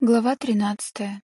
Глава тринадцатая.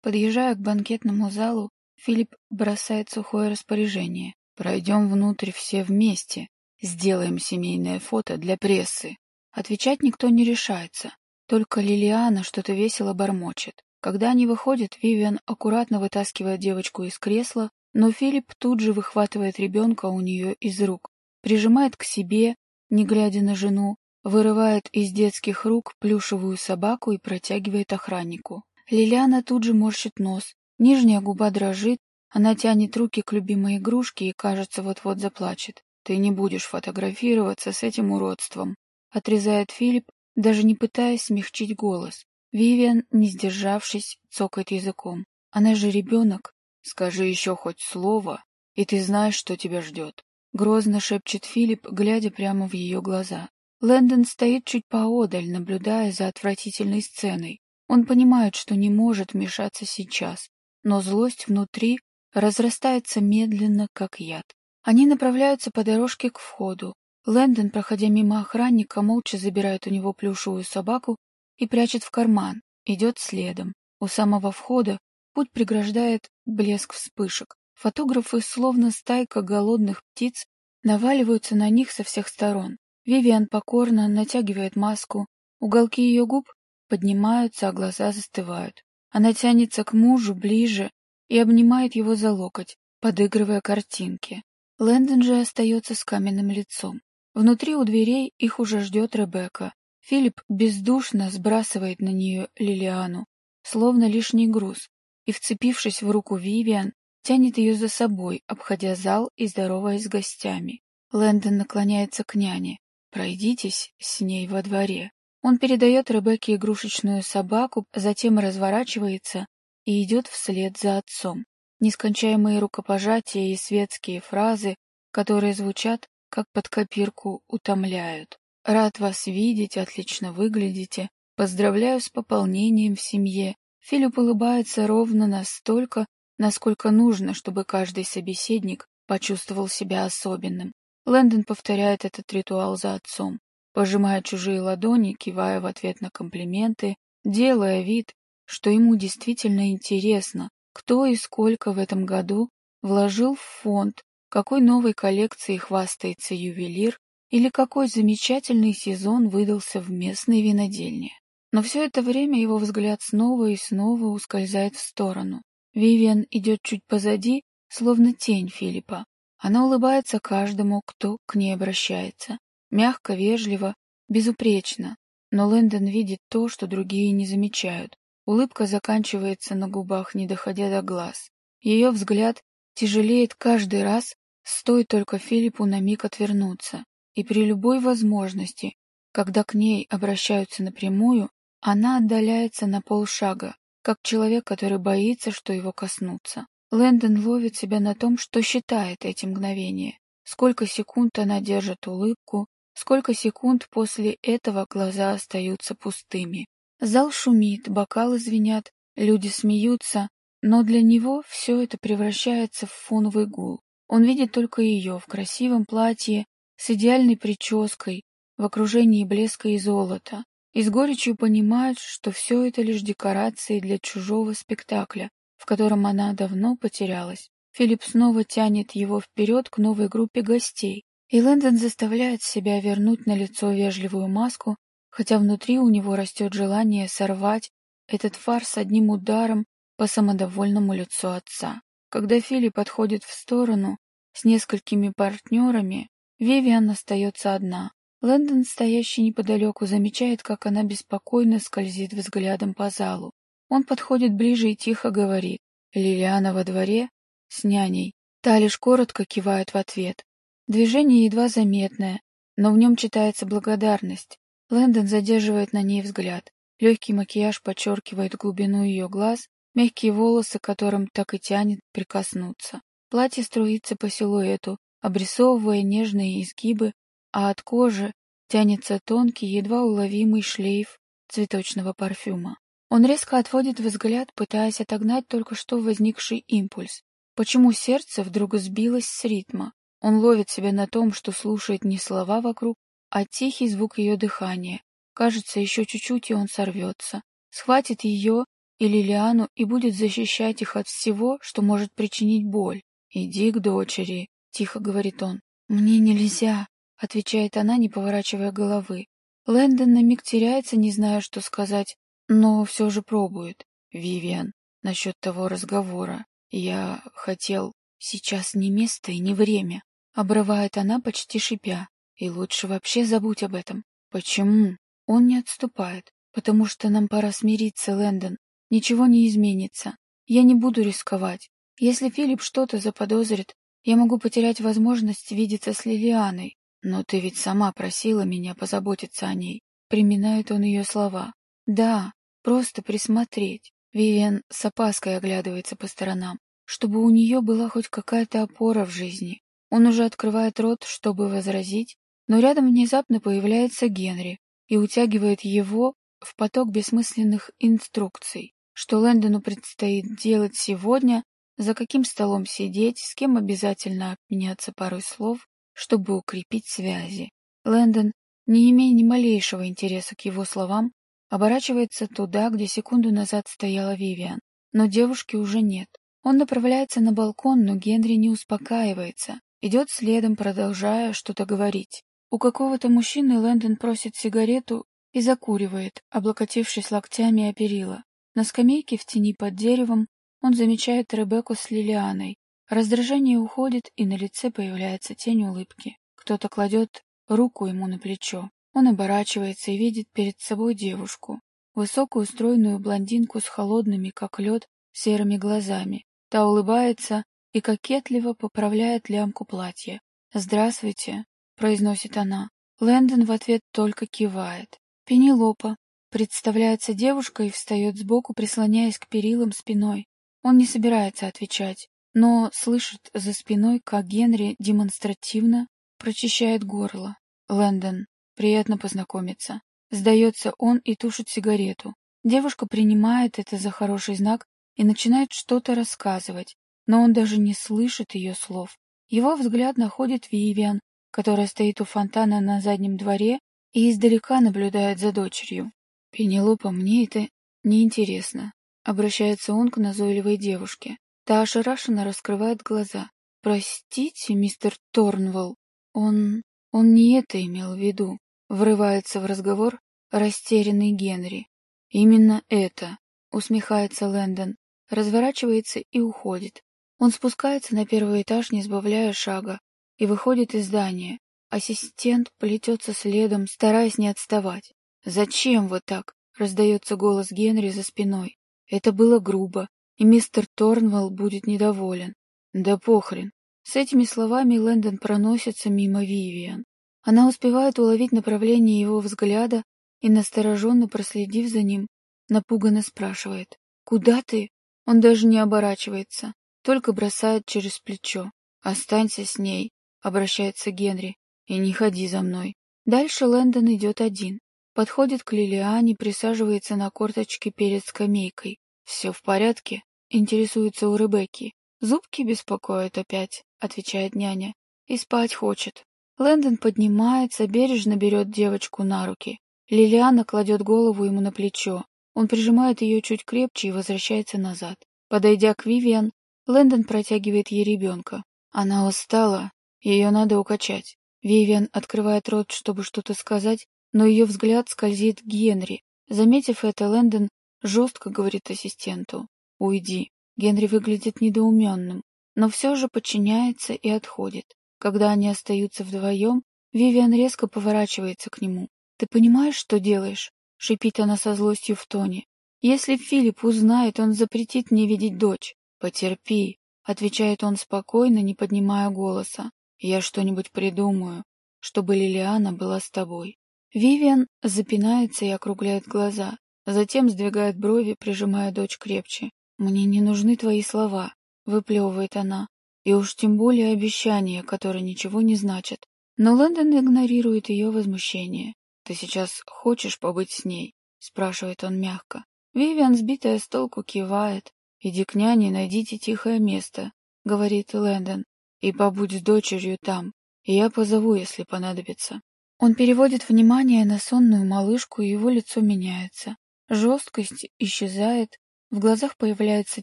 Подъезжая к банкетному залу, Филипп бросает сухое распоряжение. «Пройдем внутрь все вместе. Сделаем семейное фото для прессы». Отвечать никто не решается. Только Лилиана что-то весело бормочет. Когда они выходят, Вивиан аккуратно вытаскивает девочку из кресла, но Филипп тут же выхватывает ребенка у нее из рук, прижимает к себе, не глядя на жену, вырывает из детских рук плюшевую собаку и протягивает охраннику. Лилиана тут же морщит нос, нижняя губа дрожит, она тянет руки к любимой игрушке и, кажется, вот-вот заплачет. «Ты не будешь фотографироваться с этим уродством», — отрезает Филипп, даже не пытаясь смягчить голос. Вивиан, не сдержавшись, цокает языком. «Она же ребенок. Скажи еще хоть слово, и ты знаешь, что тебя ждет». Грозно шепчет Филипп, глядя прямо в ее глаза. Лэндон стоит чуть поодаль, наблюдая за отвратительной сценой. Он понимает, что не может вмешаться сейчас, но злость внутри разрастается медленно, как яд. Они направляются по дорожке к входу. Лэндон, проходя мимо охранника, молча забирает у него плюшевую собаку и прячет в карман, идет следом. У самого входа путь преграждает блеск вспышек. Фотографы, словно стайка голодных птиц, наваливаются на них со всех сторон. Вивиан покорно натягивает маску, уголки ее губ поднимаются, а глаза застывают. Она тянется к мужу ближе и обнимает его за локоть, подыгрывая картинки. Лэндон же остается с каменным лицом. Внутри у дверей их уже ждет Ребекка. Филипп бездушно сбрасывает на нее Лилиану, словно лишний груз, и, вцепившись в руку Вивиан, тянет ее за собой, обходя зал и здороваясь с гостями. Лэндон наклоняется к няне. Пройдитесь с ней во дворе. Он передает Ребекке игрушечную собаку, затем разворачивается и идет вслед за отцом. Нескончаемые рукопожатия и светские фразы, которые звучат, как под копирку, утомляют. «Рад вас видеть, отлично выглядите. Поздравляю с пополнением в семье». Филипп улыбается ровно настолько, насколько нужно, чтобы каждый собеседник почувствовал себя особенным. Лэндон повторяет этот ритуал за отцом, пожимая чужие ладони, кивая в ответ на комплименты, делая вид, что ему действительно интересно, кто и сколько в этом году вложил в фонд, какой новой коллекцией хвастается ювелир или какой замечательный сезон выдался в местной винодельне. Но все это время его взгляд снова и снова ускользает в сторону. Вивиан идет чуть позади, словно тень Филиппа, она улыбается каждому, кто к ней обращается. Мягко, вежливо, безупречно. Но Лэндон видит то, что другие не замечают. Улыбка заканчивается на губах, не доходя до глаз. Ее взгляд тяжелеет каждый раз, стоит только Филиппу на миг отвернуться. И при любой возможности, когда к ней обращаются напрямую, она отдаляется на полшага, как человек, который боится, что его коснутся. Лэндон ловит себя на том, что считает эти мгновения. Сколько секунд она держит улыбку, сколько секунд после этого глаза остаются пустыми. Зал шумит, бокалы звенят, люди смеются, но для него все это превращается в фоновый гул. Он видит только ее в красивом платье, с идеальной прической, в окружении блеска и золота, и с горечью понимает, что все это лишь декорации для чужого спектакля, в котором она давно потерялась. Филипп снова тянет его вперед к новой группе гостей, и Лэндон заставляет себя вернуть на лицо вежливую маску, хотя внутри у него растет желание сорвать этот фарс одним ударом по самодовольному лицу отца. Когда Филипп отходит в сторону с несколькими партнерами, Вивиан остается одна. Лэндон, стоящий неподалеку, замечает, как она беспокойно скользит взглядом по залу. Он подходит ближе и тихо говорит. Лилиана во дворе? С няней. Та лишь коротко кивает в ответ. Движение едва заметное, но в нем читается благодарность. Лэндон задерживает на ней взгляд. Легкий макияж подчеркивает глубину ее глаз, мягкие волосы, которым так и тянет прикоснуться. Платье струится по силуэту, обрисовывая нежные изгибы, а от кожи тянется тонкий, едва уловимый шлейф цветочного парфюма. Он резко отводит взгляд, пытаясь отогнать только что возникший импульс. Почему сердце вдруг сбилось с ритма? Он ловит себя на том, что слушает не слова вокруг, а тихий звук ее дыхания. Кажется, еще чуть-чуть, и он сорвется. схватит ее и Лилиану и будет защищать их от всего, что может причинить боль. «Иди к дочери», — тихо говорит он. «Мне нельзя», — отвечает она, не поворачивая головы. Лэндон на миг теряется, не зная, что сказать, но все же пробует. «Вивиан, насчет того разговора. Я хотел... Сейчас не место и не время», — обрывает она, почти шипя. «И лучше вообще забудь об этом». «Почему?» Он не отступает. «Потому что нам пора смириться, Лэндон. Ничего не изменится. Я не буду рисковать. Если Филипп что-то заподозрит, я могу потерять возможность видеться с Лилианой. Но ты ведь сама просила меня позаботиться о ней. Приминает он ее слова. Да, просто присмотреть. Вивиан с опаской оглядывается по сторонам, чтобы у нее была хоть какая-то опора в жизни. Он уже открывает рот, чтобы возразить, но рядом внезапно появляется Генри и утягивает его в поток бессмысленных инструкций, что Лэндону предстоит делать сегодня, за каким столом сидеть, с кем обязательно обменяться парой слов, чтобы укрепить связи. Лэндон, не имея ни малейшего интереса к его словам, оборачивается туда, где секунду назад стояла Вивиан, но девушки уже нет. Он направляется на балкон, но Генри не успокаивается, идет следом, продолжая что-то говорить. У какого-то мужчины Лэндон просит сигарету и закуривает, облокотившись локтями о перила. На скамейке в тени под деревом он замечает Ребекку с Лилианой. Раздражение уходит, и на лице появляется тень улыбки. Кто-то кладет руку ему на плечо. Он оборачивается и видит перед собой девушку. Высокую стройную блондинку с холодными, как лед, серыми глазами. Та улыбается и кокетливо поправляет лямку платья. «Здравствуйте», — произносит она. Лэндон в ответ только кивает. «Пенелопа», — представляется девушка и встает сбоку, прислоняясь к перилам спиной. Он не собирается отвечать, но слышит за спиной, как Генри демонстративно прочищает горло. Лэндон, приятно познакомиться. Сдается он и тушит сигарету. Девушка принимает это за хороший знак и начинает что-то рассказывать, но он даже не слышит ее слов. Его взгляд находит Вивиан, которая стоит у фонтана на заднем дворе и издалека наблюдает за дочерью. Пенелопа, мне это неинтересно. Обращается он к назойливой девушке. Та ошарашенно раскрывает глаза. «Простите, мистер Торнвелл, он... он не это имел в виду». Врывается в разговор растерянный Генри. «Именно это», — усмехается Лэндон, разворачивается и уходит. Он спускается на первый этаж, не сбавляя шага, и выходит из здания. Ассистент плетется следом, стараясь не отставать. «Зачем вы так?» — раздается голос Генри за спиной. Это было грубо, и мистер Торнвелл будет недоволен. Да похрен. С этими словами Лэндон проносится мимо Вивиан. Она успевает уловить направление его взгляда и, настороженно проследив за ним, напуганно спрашивает. «Куда ты?» Он даже не оборачивается, только бросает через плечо. «Останься с ней», — обращается Генри, — «и не ходи за мной». Дальше Лэндон идет один. Подходит к Лилиане, присаживается на корточки перед скамейкой. «Все в порядке?» — интересуется у Ребекки. «Зубки беспокоят опять», — отвечает няня. «И спать хочет». Лэндон поднимается, бережно берет девочку на руки. Лилиана кладет голову ему на плечо. Он прижимает ее чуть крепче и возвращается назад. Подойдя к Вивиан, Лэндон протягивает ей ребенка. Она устала, ее надо укачать. Вивиан открывает рот, чтобы что-то сказать, но ее взгляд скользит к Генри. Заметив это, Лэндон жестко говорит ассистенту «Уйди». Генри выглядит недоуменным, но все же подчиняется и отходит. Когда они остаются вдвоем, Вивиан резко поворачивается к нему. «Ты понимаешь, что делаешь?» — шипит она со злостью в тоне. «Если Филипп узнает, он запретит мне видеть дочь». «Потерпи», — отвечает он спокойно, не поднимая голоса. «Я что-нибудь придумаю, чтобы Лилиана была с тобой». Вивиан запинается и округляет глаза, затем сдвигает брови, прижимая дочь крепче. «Мне не нужны твои слова», — выплевывает она, и уж тем более обещания, которые ничего не значат. Но Лэндон игнорирует ее возмущение. «Ты сейчас хочешь побыть с ней?» — спрашивает он мягко. Вивиан, сбитая с толку, кивает. «Иди к няне, найдите тихое место», — говорит Лэндон, — «и побудь с дочерью там, и я позову, если понадобится». Он переводит внимание на сонную малышку, и его лицо меняется. Жесткость исчезает, в глазах появляется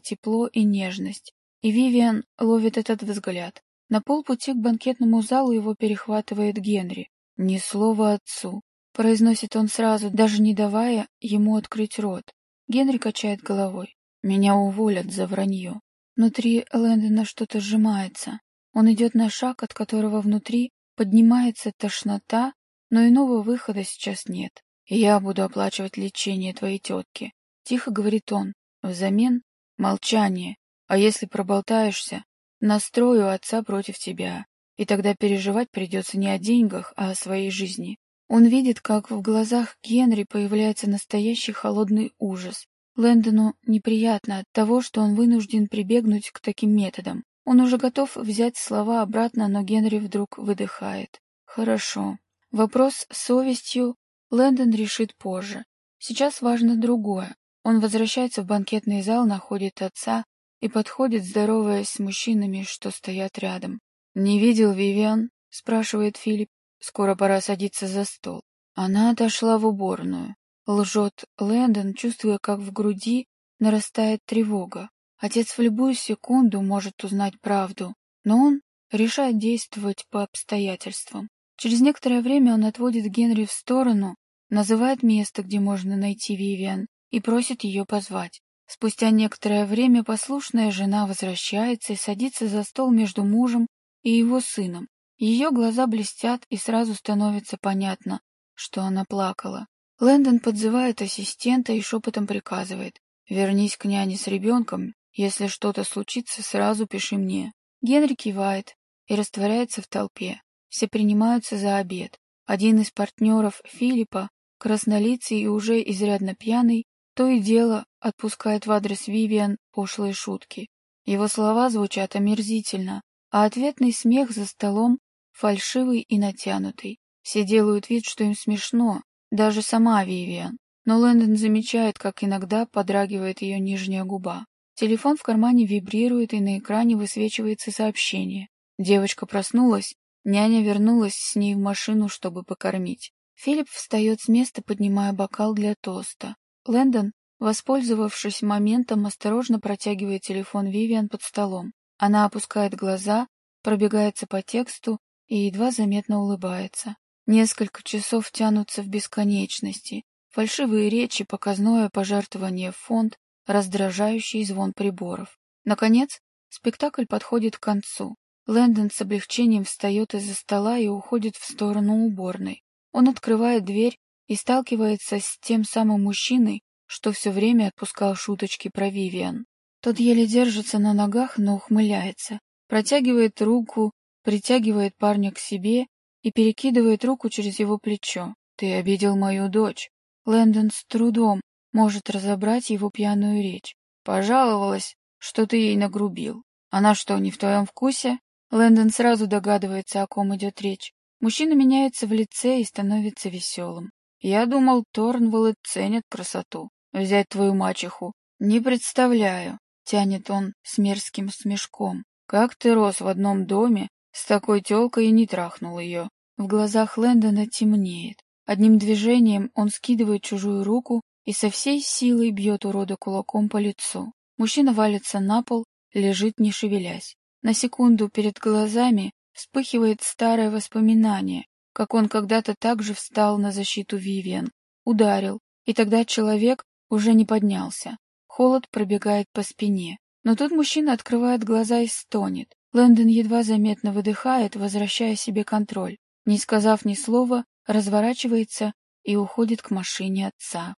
тепло и нежность. И Вивиан ловит этот взгляд. На полпути к банкетному залу его перехватывает Генри. «Ни слова отцу», — произносит он сразу, даже не давая ему открыть рот. Генри качает головой. «Меня уволят за вранье». Внутри Лэндона что-то сжимается. Он идет на шаг, от которого внутри поднимается тошнота, но иного выхода сейчас нет. «Я буду оплачивать лечение твоей тетки», — тихо говорит он. Взамен — молчание. А если проболтаешься, настрою отца против тебя. И тогда переживать придется не о деньгах, а о своей жизни. Он видит, как в глазах Генри появляется настоящий холодный ужас. Лэндону неприятно от того, что он вынужден прибегнуть к таким методам. Он уже готов взять слова обратно, но Генри вдруг выдыхает. Хорошо. Вопрос с совестью Лэндон решит позже. Сейчас важно другое. Он возвращается в банкетный зал, находит отца и подходит, здороваясь с мужчинами, что стоят рядом. «Не видел Вивиан?» — спрашивает Филипп. «Скоро пора садиться за стол». Она отошла в уборную. Лжет Лэндон, чувствуя, как в груди нарастает тревога. Отец в любую секунду может узнать правду, но он решает действовать по обстоятельствам. Через некоторое время он отводит Генри в сторону, называет место, где можно найти Вивиан, и просит ее позвать. Спустя некоторое время послушная жена возвращается и садится за стол между мужем и его сыном. Ее глаза блестят, и сразу становится понятно, что она плакала. Лэндон подзывает ассистента и шепотом приказывает «Вернись к няне с ребенком если что-то случится, сразу пиши мне. Генри кивает и растворяется в толпе. Все принимаются за обед. Один из партнеров Филиппа, краснолицый и уже изрядно пьяный, то и дело отпускает в адрес Вивиан пошлые шутки. Его слова звучат омерзительно, а ответный смех за столом фальшивый и натянутый. Все делают вид, что им смешно, даже сама Вивиан. Но Лэндон замечает, как иногда подрагивает ее нижняя губа. Телефон в кармане вибрирует, и на экране высвечивается сообщение. Девочка проснулась, няня вернулась с ней в машину, чтобы покормить. Филипп встает с места, поднимая бокал для тоста. Лэндон, воспользовавшись моментом, осторожно протягивает телефон Вивиан под столом. Она опускает глаза, пробегается по тексту и едва заметно улыбается. Несколько часов тянутся в бесконечности. Фальшивые речи, показное пожертвование в фонд, раздражающий звон приборов. Наконец, спектакль подходит к концу. Лэндон с облегчением встает из-за стола и уходит в сторону уборной. Он открывает дверь и сталкивается с тем самым мужчиной, что все время отпускал шуточки про Вивиан. Тот еле держится на ногах, но ухмыляется, протягивает руку, притягивает парня к себе и перекидывает руку через его плечо. «Ты обидел мою дочь». Лэндон с трудом может разобрать его пьяную речь. Пожаловалась, что ты ей нагрубил. Она что, не в твоем вкусе? Лэндон сразу догадывается, о ком идет речь. Мужчина меняется в лице и становится веселым. Я думал, Торнвеллы ценят красоту. Взять твою мачеху. Не представляю, тянет он с мерзким смешком. Как ты рос в одном доме с такой тёлкой и не трахнул ее? В глазах Лэндона темнеет. Одним движением он скидывает чужую руку и со всей силой бьет урода кулаком по лицу. Мужчина валится на пол, лежит не шевелясь. На секунду перед глазами вспыхивает старое воспоминание, как он когда-то также встал на защиту Вивиан, ударил, и тогда человек уже не поднялся. Холод пробегает по спине. Но тут мужчина открывает глаза и стонет. Лэндон едва заметно выдыхает, возвращая себе контроль. Не сказав ни слова, разворачивается и уходит к машине отца.